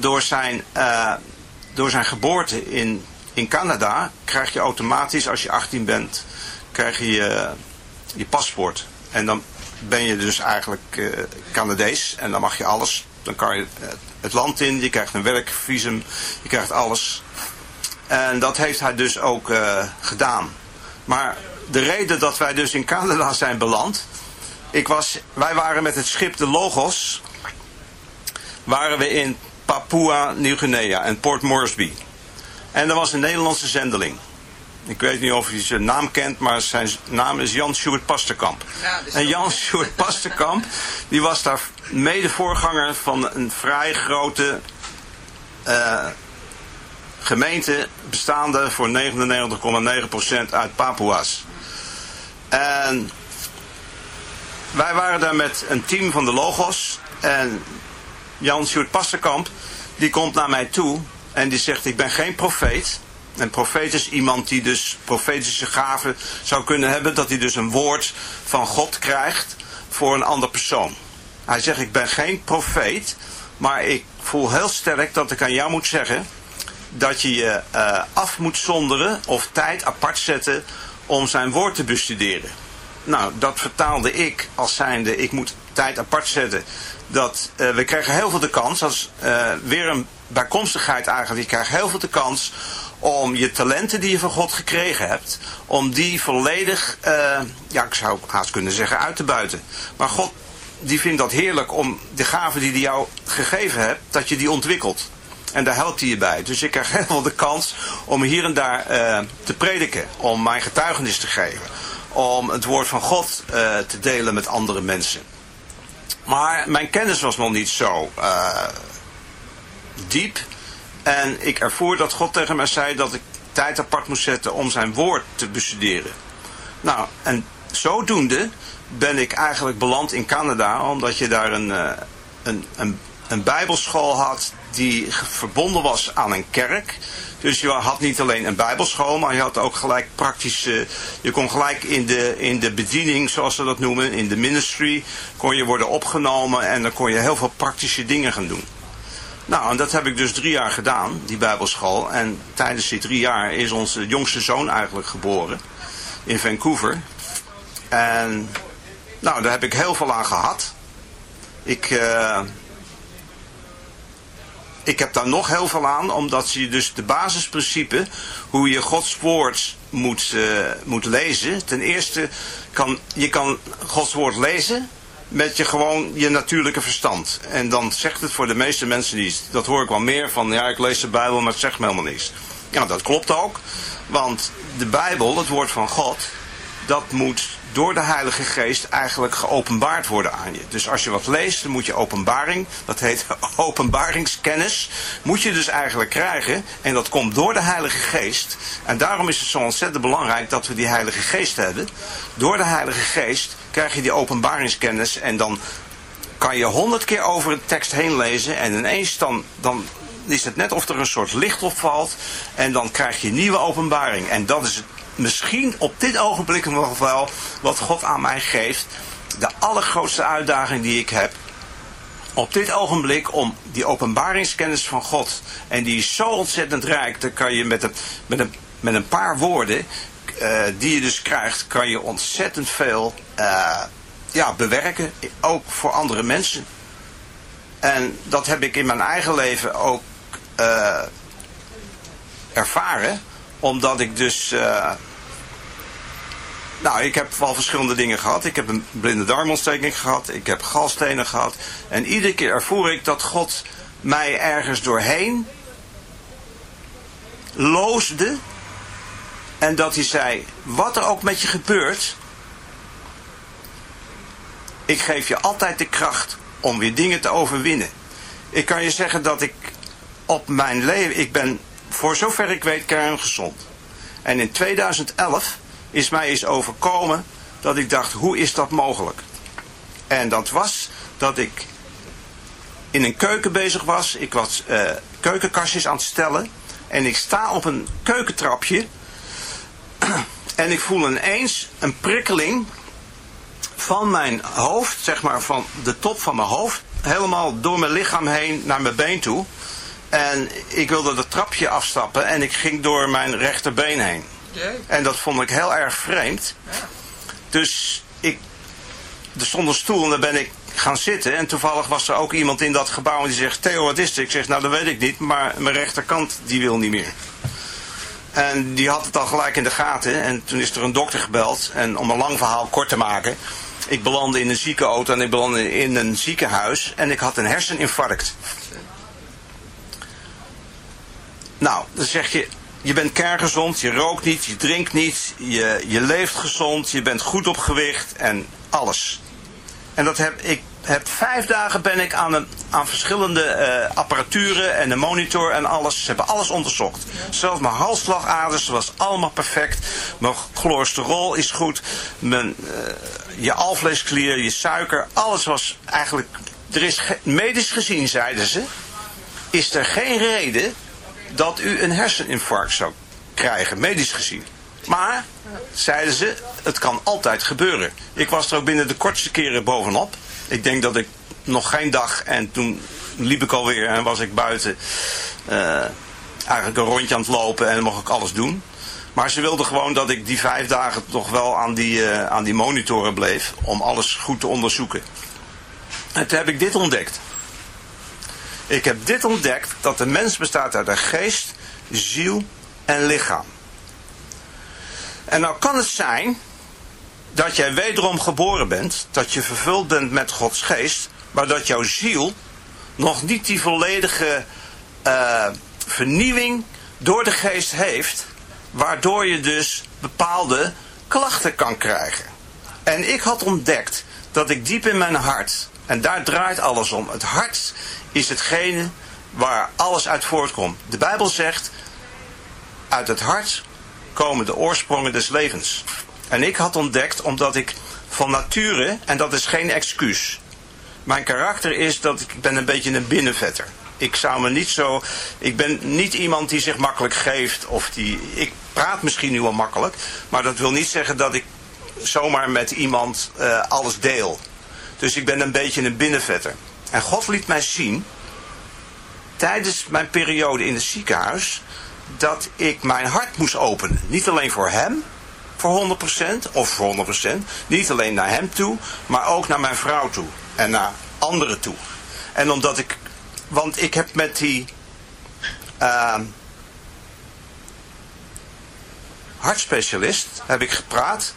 door zijn, uh, door zijn geboorte in, in Canada krijg je automatisch, als je 18 bent, krijg je je, je paspoort. En dan ben je dus eigenlijk uh, Canadees en dan mag je alles. Dan kan je het land in, je krijgt een werkvisum, je krijgt alles. En dat heeft hij dus ook gedaan. Maar de reden dat wij dus in Canada zijn beland... Ik was, wij waren met het schip de Logos... waren we in Papua Nieuw-Guinea en Port Moresby. En er was een Nederlandse zendeling. Ik weet niet of je zijn naam kent, maar zijn naam is Jan Sjoerd Pasterkamp. en Jan Sjoerd Pasterkamp, die was daar mede voorganger van een vrij grote uh, gemeente bestaande voor 99,9% uit Papua's. En wij waren daar met een team van de Logos en Jan Sjoerd Pasterkamp, die komt naar mij toe en die zegt, ik ben geen profeet. Een profeet is iemand die dus profetische gaven zou kunnen hebben, dat hij dus een woord van God krijgt voor een ander persoon. Hij zegt, ik ben geen profeet, maar ik voel heel sterk dat ik aan jou moet zeggen dat je je uh, af moet zonderen of tijd apart zetten om zijn woord te bestuderen. Nou, dat vertaalde ik als zijnde, ik moet tijd apart zetten dat uh, we krijgen heel veel de kans, als uh, weer een bijkomstigheid eigenlijk, je krijgt heel veel de kans om je talenten die je van God gekregen hebt, om die volledig, uh, ja ik zou haast kunnen zeggen, uit te buiten. Maar God die vindt dat heerlijk om de gaven die hij jou gegeven hebt, dat je die ontwikkelt. En daar helpt hij je bij. Dus ik krijg heel veel de kans om hier en daar te prediken, om mijn getuigenis te geven, om het woord van God te delen met andere mensen. Maar mijn kennis was nog niet zo uh, diep. En ik ervoer dat God tegen mij zei dat ik tijd apart moest zetten om zijn woord te bestuderen. Nou, en zodoende ben ik eigenlijk beland in Canada, omdat je daar een, uh, een, een, een bijbelschool had die verbonden was aan een kerk. Dus je had niet alleen een bijbelschool, maar je had ook gelijk praktische... Je kon gelijk in de, in de bediening, zoals ze dat noemen, in de ministry... kon je worden opgenomen en dan kon je heel veel praktische dingen gaan doen. Nou, en dat heb ik dus drie jaar gedaan, die bijbelschool. En tijdens die drie jaar is onze jongste zoon eigenlijk geboren. In Vancouver. En nou, daar heb ik heel veel aan gehad. Ik, uh, ik heb daar nog heel veel aan, omdat je dus de basisprincipe, hoe je Gods woord moet, uh, moet lezen. Ten eerste, kan, je kan Gods woord lezen met je gewoon je natuurlijke verstand. En dan zegt het voor de meeste mensen niet. Dat hoor ik wel meer van, ja ik lees de Bijbel, maar het zegt me helemaal niks. Ja, dat klopt ook. Want de Bijbel, het woord van God, dat moet door de Heilige Geest eigenlijk geopenbaard worden aan je. Dus als je wat leest, dan moet je openbaring, dat heet openbaringskennis, moet je dus eigenlijk krijgen. En dat komt door de Heilige Geest. En daarom is het zo ontzettend belangrijk dat we die Heilige Geest hebben. Door de Heilige Geest krijg je die openbaringskennis en dan kan je honderd keer over een tekst heen lezen en ineens dan, dan is het net of er een soort licht opvalt en dan krijg je nieuwe openbaring. En dat is het misschien op dit ogenblik nog wel wat God aan mij geeft. De allergrootste uitdaging die ik heb op dit ogenblik om die openbaringskennis van God. En die is zo ontzettend rijk. Dan kan je met een, met een, met een paar woorden uh, die je dus krijgt, kan je ontzettend veel uh, ja, bewerken. Ook voor andere mensen. En dat heb ik in mijn eigen leven ook uh, ervaren. Omdat ik dus nou, ik heb wel verschillende dingen gehad. Ik heb een blinde darmontsteking gehad. Ik heb galstenen gehad. En iedere keer ervoer ik dat God mij ergens doorheen loosde. En dat hij zei, wat er ook met je gebeurt. Ik geef je altijd de kracht om weer dingen te overwinnen. Ik kan je zeggen dat ik op mijn leven, ik ben voor zover ik weet kerngezond. En in 2011 is mij eens overkomen dat ik dacht, hoe is dat mogelijk? En dat was dat ik in een keuken bezig was. Ik was uh, keukenkastjes aan het stellen. En ik sta op een keukentrapje. En ik voel ineens een prikkeling van mijn hoofd, zeg maar van de top van mijn hoofd, helemaal door mijn lichaam heen naar mijn been toe. En ik wilde dat trapje afstappen en ik ging door mijn rechterbeen heen. En dat vond ik heel erg vreemd. Dus ik, er stond een stoel en daar ben ik gaan zitten. En toevallig was er ook iemand in dat gebouw en die zegt, Theo wat is het? Ik zeg, nou dat weet ik niet, maar mijn rechterkant die wil niet meer. En die had het al gelijk in de gaten. En toen is er een dokter gebeld. En om een lang verhaal kort te maken. Ik belandde in een ziekenauto en ik belandde in een ziekenhuis. En ik had een herseninfarct. Nou, dan zeg je, je bent kerngezond, je rookt niet, je drinkt niet, je, je leeft gezond, je bent goed op gewicht en alles. En dat heb ik heb vijf dagen ben ik aan, een, aan verschillende uh, apparaturen en een monitor en alles. Ze hebben alles onderzocht. Zelfs mijn halsslagaders was allemaal perfect. Mijn cholesterol is goed. Mijn, uh, je alvleesklier, je suiker, alles was eigenlijk... Er is medisch gezien, zeiden ze, is er geen reden dat u een herseninfarct zou krijgen, medisch gezien. Maar, zeiden ze, het kan altijd gebeuren. Ik was er ook binnen de kortste keren bovenop. Ik denk dat ik nog geen dag en toen liep ik alweer en was ik buiten uh, eigenlijk een rondje aan het lopen en mocht ik alles doen. Maar ze wilden gewoon dat ik die vijf dagen toch wel aan die, uh, aan die monitoren bleef om alles goed te onderzoeken. En toen heb ik dit ontdekt. Ik heb dit ontdekt, dat de mens bestaat uit een geest, ziel en lichaam. En nou kan het zijn dat jij wederom geboren bent, dat je vervuld bent met Gods geest, maar dat jouw ziel nog niet die volledige uh, vernieuwing door de geest heeft, waardoor je dus bepaalde klachten kan krijgen. En ik had ontdekt dat ik diep in mijn hart, en daar draait alles om, het hart is hetgene waar alles uit voortkomt. De Bijbel zegt, uit het hart komen de oorsprongen des levens. En ik had ontdekt, omdat ik van nature, en dat is geen excuus, mijn karakter is dat ik ben een beetje een binnenvetter. Ik zou me niet zo, ik ben niet iemand die zich makkelijk geeft, of die, ik praat misschien nu wel makkelijk, maar dat wil niet zeggen dat ik zomaar met iemand uh, alles deel. Dus ik ben een beetje een binnenvetter. En God liet mij zien tijdens mijn periode in het ziekenhuis dat ik mijn hart moest openen. Niet alleen voor hem, voor 100% of voor 100%. Niet alleen naar hem toe, maar ook naar mijn vrouw toe. En naar anderen toe. En omdat ik, want ik heb met die uh, hartspecialist heb ik gepraat.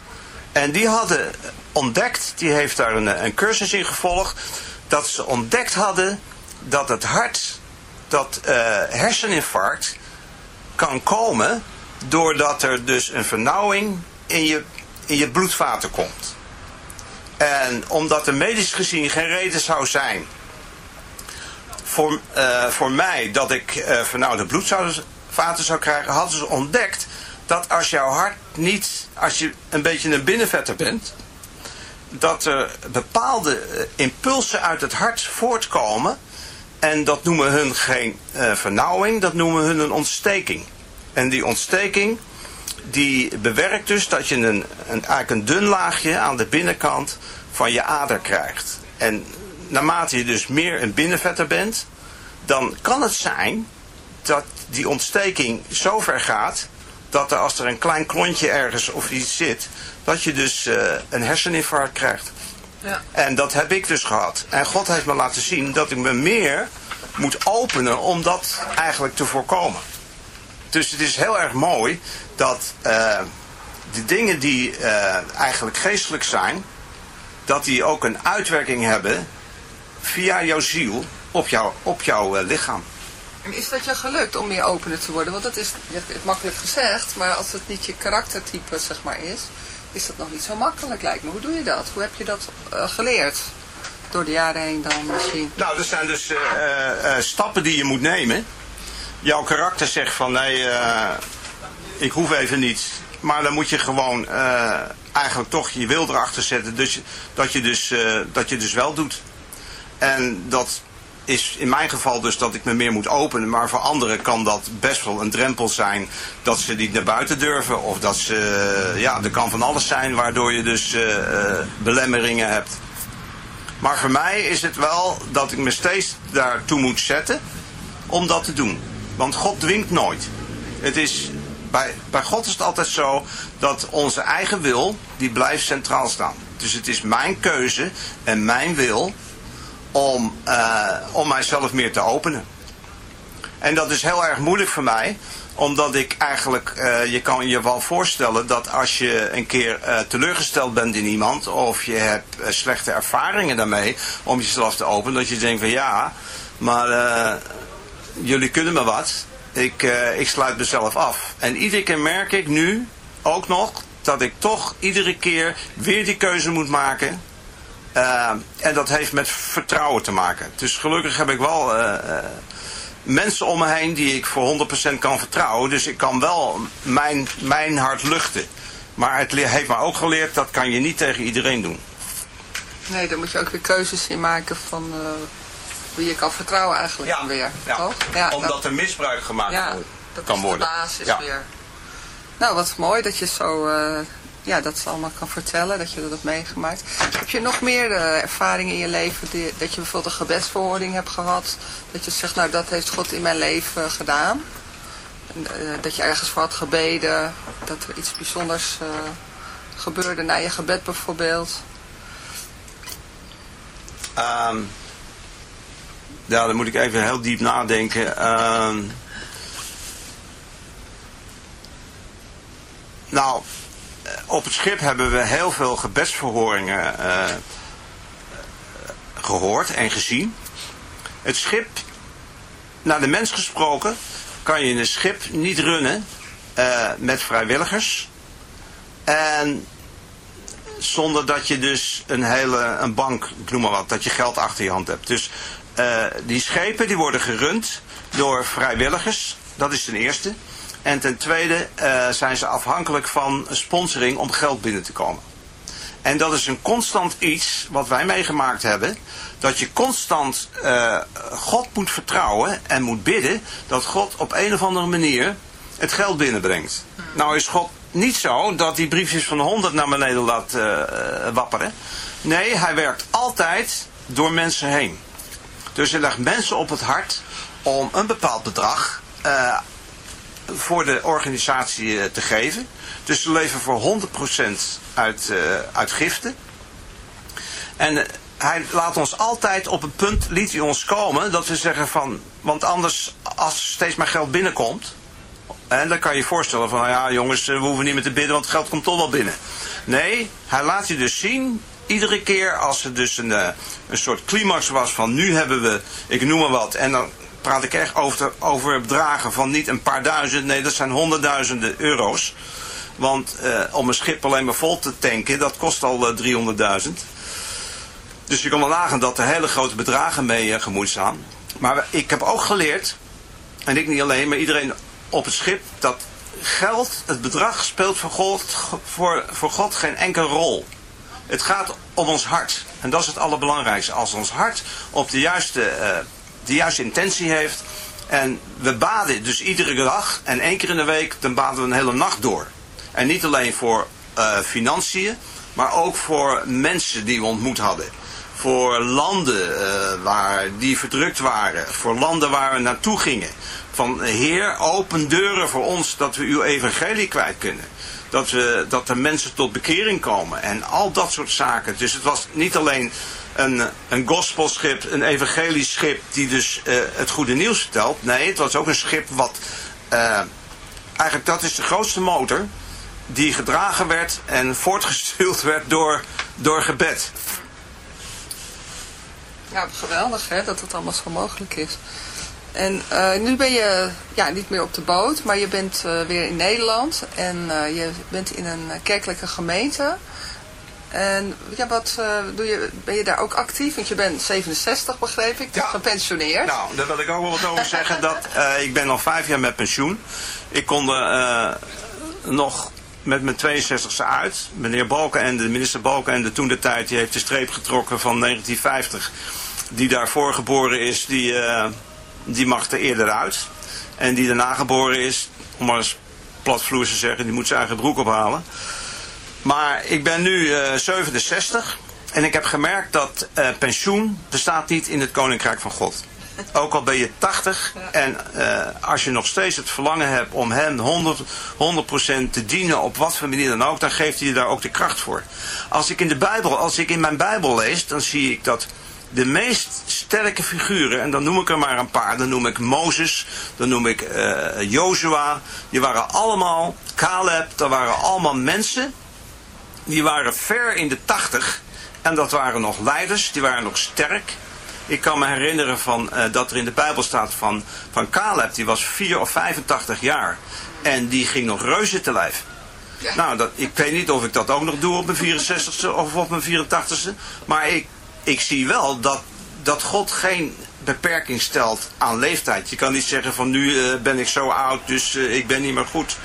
En die hadden ontdekt, die heeft daar een, een cursus in gevolgd, dat ze ontdekt hadden dat het hart, dat uh, herseninfarct kan komen doordat er dus een vernauwing in je, in je bloedvaten komt. En omdat er medisch gezien geen reden zou zijn voor, uh, voor mij dat ik uh, vernauwde bloedvaten zou krijgen, hadden ze ontdekt dat als jouw hart niet, als je een beetje een binnenvetter bent, dat er bepaalde eh, impulsen uit het hart voortkomen. En dat noemen hun geen uh, vernauwing, dat noemen hun een ontsteking. En die ontsteking, die bewerkt dus dat je een, een, eigenlijk een dun laagje aan de binnenkant van je ader krijgt. En naarmate je dus meer een binnenvetter bent, dan kan het zijn dat die ontsteking zo ver gaat dat er als er een klein klontje ergens of iets zit, dat je dus uh, een herseninfarct krijgt. Ja. En dat heb ik dus gehad. En God heeft me laten zien dat ik me meer moet openen om dat eigenlijk te voorkomen. Dus het is heel erg mooi dat uh, de dingen die uh, eigenlijk geestelijk zijn, dat die ook een uitwerking hebben via jouw ziel op, jou, op jouw lichaam. En is dat je gelukt om meer opener te worden? Want dat is makkelijk gezegd, maar als het niet je karaktertype zeg maar is, is dat nog niet zo makkelijk lijkt me. Hoe doe je dat? Hoe heb je dat uh, geleerd? Door de jaren heen dan misschien? Nou, er zijn dus uh, uh, stappen die je moet nemen. Jouw karakter zegt van nee, ik hoef even niets. Maar dan moet je gewoon eigenlijk toch je wil erachter zetten. Dus, dat, je dus, dat je dus wel doet. En dat is in mijn geval dus dat ik me meer moet openen. Maar voor anderen kan dat best wel een drempel zijn dat ze niet naar buiten durven. Of dat ze, ja, er kan van alles zijn waardoor je dus uh, belemmeringen hebt. Maar voor mij is het wel dat ik me steeds daartoe moet zetten om dat te doen. Want God dwingt nooit. Het is, bij, bij God is het altijd zo dat onze eigen wil, die blijft centraal staan. Dus het is mijn keuze en mijn wil om, uh, om mijzelf meer te openen. En dat is heel erg moeilijk voor mij, omdat ik eigenlijk, uh, je kan je wel voorstellen dat als je een keer uh, teleurgesteld bent in iemand, of je hebt slechte ervaringen daarmee om jezelf te openen, dat je denkt van ja, maar jullie kunnen me wat, ik, ik sluit mezelf af. En iedere keer merk ik nu ook nog dat ik toch iedere keer weer die keuze moet maken uh, en dat heeft met vertrouwen te maken. Dus gelukkig heb ik wel uh, mensen om me heen die ik voor 100% kan vertrouwen. Dus ik kan wel mijn, mijn hart luchten. Maar het heeft me ook geleerd, dat kan je niet tegen iedereen doen. Nee, dan moet je ook weer keuzes in maken van wie je kan vertrouwen eigenlijk ja, weer. Ja, toch? Ja, omdat er misbruik gemaakt ja, kan worden. dat is de basis weer. Nou, wat mooi dat je zo ja, dat allemaal kan vertellen, dat je dat hebt meegemaakt. Heb je nog meer uh, ervaringen in je leven, die, dat je bijvoorbeeld een gebedsverhoording hebt gehad, dat je zegt, nou dat heeft God in mijn leven gedaan. En, uh, dat je ergens voor had gebeden, dat er iets bijzonders gebeurde na je gebed bijvoorbeeld. Um, ja, dan moet ik even heel diep nadenken. Um, nou, op het schip hebben we heel veel gebedsverhoringen uh, gehoord en gezien. Het schip, naar de mens gesproken, kan je een schip niet runnen uh, met vrijwilligers. En zonder dat je dus een hele een bank, ik noem maar wat, dat je geld achter je hand hebt. Dus uh, die schepen die worden gerund door vrijwilligers, dat is ten eerste. En ten tweede uh, zijn ze afhankelijk van sponsoring om geld binnen te komen. En dat is een constant iets wat wij meegemaakt hebben. Dat je constant uh, God moet vertrouwen en moet bidden dat God op een of andere manier het geld binnenbrengt. Nou is God niet zo dat die briefjes van 100 naar beneden laat uh, wapperen. Nee, hij werkt altijd door mensen heen. Dus hij legt mensen op het hart om een bepaald bedrag uh, voor de organisatie te geven. Dus we leven voor 100% uit, uh, uit giften. En hij laat ons altijd op een punt, liet hij ons komen, dat we zeggen van, want anders als steeds maar geld binnenkomt, en dan kan je je voorstellen van, nou ja jongens, we hoeven niet meer te bidden, want het geld komt toch wel binnen. Nee, hij laat je dus zien, iedere keer als er dus een, een soort climax was van, nu hebben we, ik noem maar wat, en dan praat ik echt over, bedragen van niet een paar duizend, nee dat zijn honderdduizenden euro's. Want uh, om een schip alleen maar vol te tanken, dat kost al uh, 300.000. Dus je kan wel nagaan dat er hele grote bedragen mee uh, gemoeid. Maar ik heb ook geleerd, en ik niet alleen, maar iedereen op het schip, dat geld, het bedrag speelt voor God, voor, voor God geen enkele rol. Het gaat om ons hart. En dat is het allerbelangrijkste. Als ons hart op de juiste, de juiste intentie heeft. En we baden dus iedere dag. En één keer in de week, dan baden we een hele nacht door. En niet alleen voor uh, financiën, maar ook voor mensen die we ontmoet hadden. Voor landen uh, waar die verdrukt waren. Voor landen waar we naartoe gingen. Van Heer, open deuren voor ons dat we uw evangelie kwijt kunnen. Dat, we, dat er mensen tot bekering komen. En al dat soort zaken. Dus het was niet alleen een, een gospelschip, een evangelisch schip die dus uh, het goede nieuws vertelt. Nee, het was ook een schip wat... Uh, eigenlijk dat is de grootste motor die gedragen werd en voortgestuurd werd door, door gebed. Ja, geweldig hè, dat het allemaal zo mogelijk is. En uh, nu ben je ja, niet meer op de boot, maar je bent weer in Nederland en je bent in een kerkelijke gemeente. En ja, wat doe je, ben je daar ook actief? Want je bent 67 begreep ik, dus ja. gepensioneerd. Nou, daar wil ik ook wel wat over zeggen. dat, ik ben al vijf jaar met pensioen. Ik kon nog met mijn 62e uit. Meneer Balkenende, de minister Balkenende toen de tijd, die heeft de streep getrokken van 1950. Die daarvoor geboren is, die, die mag er eerder uit. En die daarna geboren is, om maar eens platvloers te zeggen, die moet zijn eigen broek ophalen. Maar ik ben nu uh, 67 en ik heb gemerkt dat uh, pensioen bestaat niet in het Koninkrijk van God. Ook al ben je 80 en uh, als je nog steeds het verlangen hebt om hem 100%, 100 te dienen op wat voor manier dan ook, dan geeft hij je daar ook de kracht voor. Als ik in de Bijbel, als ik in mijn Bijbel lees, dan zie ik dat de meest sterke figuren, en dan noem ik er maar een paar, dan noem ik Mozes, dan noem ik uh, Joshua, die waren allemaal, Caleb, dat waren allemaal mensen, die waren ver in de 80 en dat waren nog leiders, die waren nog sterk. Ik kan me herinneren van, uh, dat er in de Bijbel staat van, van Caleb, die was 4 of 85 jaar. En die ging nog reuze te lijf. Ja. Nou, dat, ik weet niet of ik dat ook nog doe op mijn 64ste of op mijn 84ste. Maar ik, ik zie wel dat, dat God geen beperking stelt aan leeftijd. Je kan niet zeggen van nu uh, ben ik zo oud, dus uh, ik ben niet meer goed.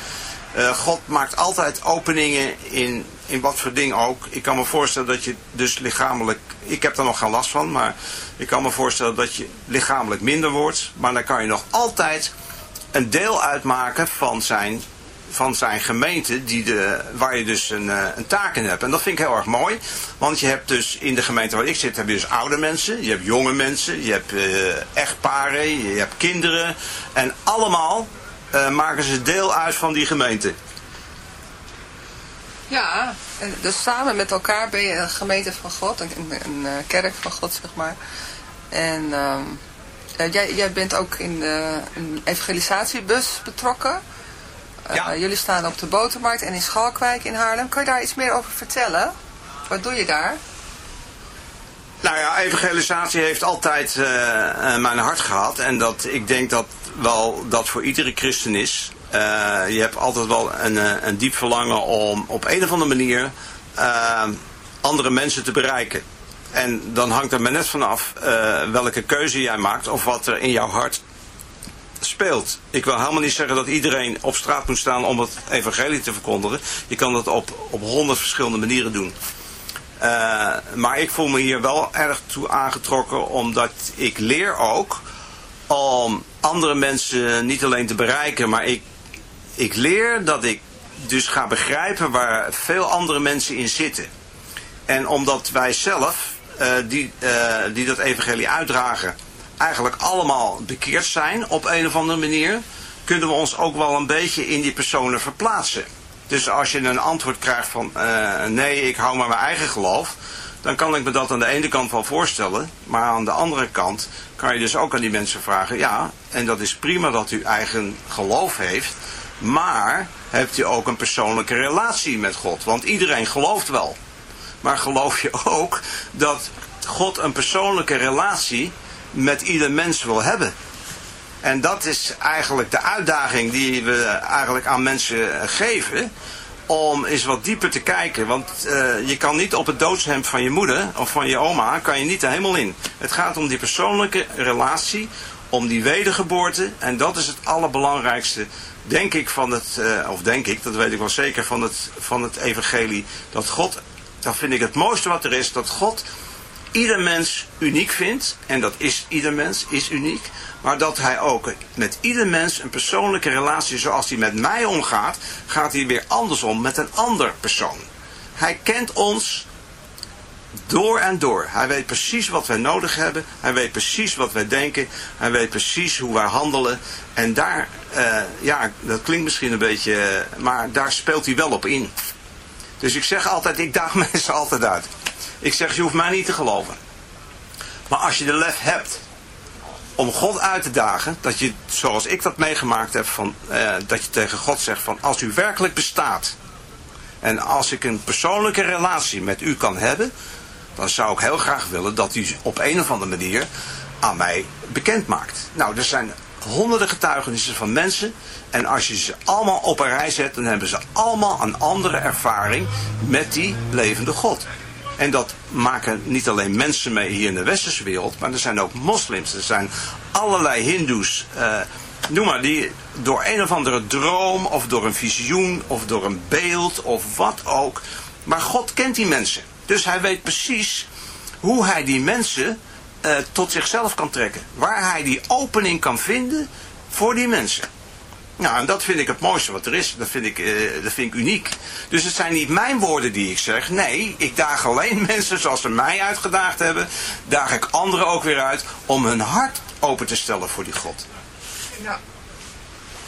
God maakt altijd openingen in, in wat voor ding ook. Ik kan me voorstellen dat je dus lichamelijk... Ik heb daar nog geen last van, maar ik kan me voorstellen dat je lichamelijk minder wordt. Maar dan kan je nog altijd een deel uitmaken van zijn, van zijn gemeente die de, waar je dus een, een taak in hebt. En dat vind ik heel erg mooi. Want je hebt dus in de gemeente waar ik zit, heb je dus oude mensen. Je hebt jonge mensen. Je hebt uh, echtparen. Je hebt kinderen. En allemaal uh, maken ze deel uit van die gemeente. Ja, dus samen met elkaar ben je een gemeente van God, een, een, een kerk van God, zeg maar. En um, jij, jij bent ook in de een evangelisatiebus betrokken. Ja. Uh, jullie staan op de Botermarkt en in Schalkwijk in Haarlem. Kun je daar iets meer over vertellen? Wat doe je daar? Nou ja, evangelisatie heeft altijd uh, mijn hart gehad. En dat, ik denk dat wel dat voor iedere christen is. Uh, je hebt altijd wel een, een diep verlangen om op een of andere manier uh, andere mensen te bereiken. En dan hangt er maar net vanaf uh, welke keuze jij maakt of wat er in jouw hart speelt. Ik wil helemaal niet zeggen dat iedereen op straat moet staan om het evangelie te verkondigen. Je kan dat op, op honderd verschillende manieren doen. Maar ik voel me hier wel erg toe aangetrokken omdat ik leer ook om andere mensen niet alleen te bereiken, maar ik, ik leer dat ik dus ga begrijpen waar veel andere mensen in zitten. En omdat wij zelf, uh, die, uh, die dat evangelie uitdragen, eigenlijk allemaal bekeerd zijn op een of andere manier, kunnen we ons ook wel een beetje in die personen verplaatsen. Dus als je een antwoord krijgt van uh, nee, ik hou maar mijn eigen geloof, dan kan ik me dat aan de ene kant wel voorstellen. Maar aan de andere kant kan je dus ook aan die mensen vragen, ja, en dat is prima dat u eigen geloof heeft, maar hebt u ook een persoonlijke relatie met God? Want iedereen gelooft wel. Maar geloof je ook dat God een persoonlijke relatie met ieder mens wil hebben? En dat is eigenlijk de uitdaging die we eigenlijk aan mensen geven. Om eens wat dieper te kijken. Want uh, je kan niet op het doodshemd van je moeder of van je oma, kan je niet er helemaal in. Het gaat om die persoonlijke relatie, om die wedergeboorte. En dat is het allerbelangrijkste, denk ik, van het, uh, of denk ik, dat weet ik wel zeker, van het, van het evangelie. Dat God, dat vind ik het mooiste wat er is, dat God ieder mens uniek vindt. En dat is ieder mens, is uniek. Maar dat hij ook met ieder mens een persoonlijke relatie zoals hij met mij omgaat, gaat hij weer andersom met een ander persoon. Hij kent ons door en door. Hij weet precies wat wij nodig hebben. Hij weet precies wat wij denken. Hij weet precies hoe wij handelen. En daar, uh, ja, dat klinkt misschien een beetje, maar daar speelt hij wel op in. Dus ik zeg altijd, ik daag mensen altijd uit. Ik zeg, je hoeft mij niet te geloven. Maar als je de lef hebt om God uit te dagen, dat je, zoals ik dat meegemaakt heb, van, eh, dat je tegen God zegt van, als u werkelijk bestaat, en als ik een persoonlijke relatie met u kan hebben, dan zou ik heel graag willen dat u op een of andere manier aan mij bekend maakt. Nou, er zijn honderden getuigenissen van mensen. En als je ze allemaal op een rij zet, dan hebben ze allemaal een andere ervaring met die levende God. En dat maken niet alleen mensen mee hier in de westerse wereld, maar er zijn ook moslims. Er zijn allerlei hindoes, uh, noem maar, die door een of andere droom of door een visioen of door een beeld of wat ook. Maar God kent die mensen. Dus hij weet precies hoe hij die mensen uh, tot zichzelf kan trekken. Waar hij die opening kan vinden voor die mensen. Nou, en dat vind ik het mooiste wat er is. Dat vind ik, uh, dat vind ik uniek. Dus het zijn niet mijn woorden die ik zeg. Nee, ik daag alleen mensen zoals ze mij uitgedaagd hebben. Daag ik anderen ook weer uit om hun hart open te stellen voor die God. Ja.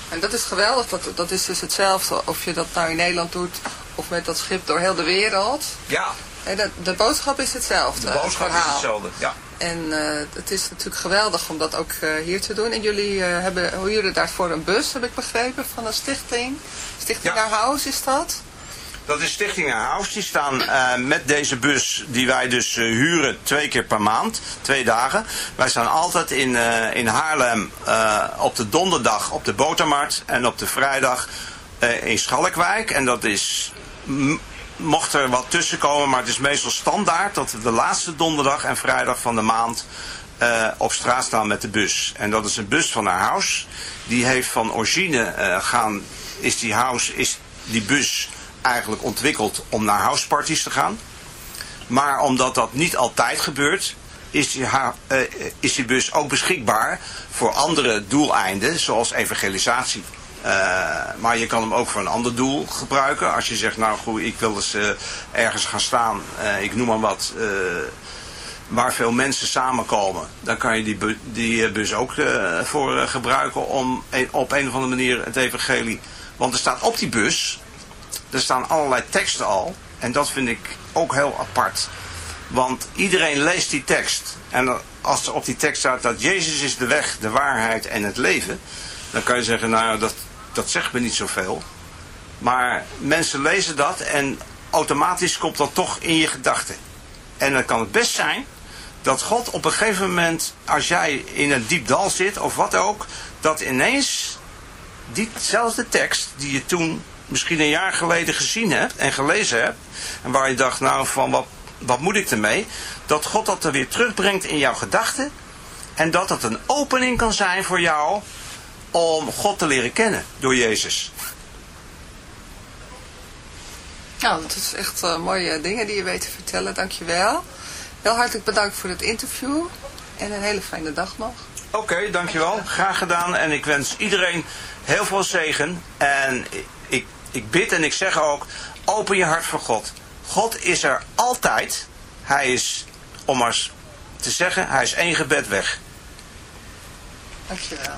En dat is geweldig. Dat, dat is dus hetzelfde of je dat nou in Nederland doet of met dat schip door heel de wereld. Ja. En de, de boodschap is hetzelfde. De boodschap het is hetzelfde, ja. En uh, het is natuurlijk geweldig om dat ook uh, hier te doen. En jullie uh, hebben, huren daarvoor een bus, heb ik begrepen, van een stichting. Stichting ja. House is dat? Dat is Stichting House. Die staan met deze bus, die wij dus huren twee keer per maand, twee dagen. Wij staan altijd in, in Haarlem op de donderdag op de botermarkt en op de vrijdag in Schalkwijk. En dat is mocht er wat tussen komen, maar het is meestal standaard dat we de laatste donderdag en vrijdag van de maand uh, op straat staan met de bus. En dat is een bus van haar house. Die heeft van origine uh, gaan, is die house, is die bus eigenlijk ontwikkeld om naar houseparties te gaan. Maar omdat dat niet altijd gebeurt, is die, uh, is die bus ook beschikbaar voor andere doeleinden, zoals evangelisatie. Uh, maar je kan hem ook voor een ander doel gebruiken. Als je zegt, nou goed, ik wil eens uh, ergens gaan staan, uh, ik noem maar wat, waar veel mensen samenkomen. Dan kan je die, die bus ook voor gebruiken om op een of andere manier het evangelie... Want er staat op die bus, er staan allerlei teksten al. En dat vind ik ook heel apart. Want iedereen leest die tekst. En als er op die tekst staat dat Jezus is de weg, de waarheid en het leven... Dan kan je zeggen, nou dat, dat zegt me niet zoveel. Maar mensen lezen dat en automatisch komt dat toch in je gedachten. En dan kan het best zijn dat God op een gegeven moment, als jij in een diep dal zit of wat ook, dat ineens diezelfde tekst die je toen misschien een jaar geleden gezien hebt en gelezen hebt, en waar je dacht, nou van wat, wat moet ik ermee, dat God dat er weer terugbrengt in jouw gedachten en dat het een opening kan zijn voor jou om God te leren kennen door Jezus. Nou, dat is echt uh, mooie dingen die je weet te vertellen. Dankjewel. Heel hartelijk bedankt voor het interview. En een hele fijne dag nog. Oké, okay, dankjewel. Graag gedaan. En ik wens iedereen heel veel zegen. En ik, ik bid en ik zeg ook, open je hart voor God. God is er altijd. Hij is, om maar te zeggen, hij is één gebed weg. Dankjewel.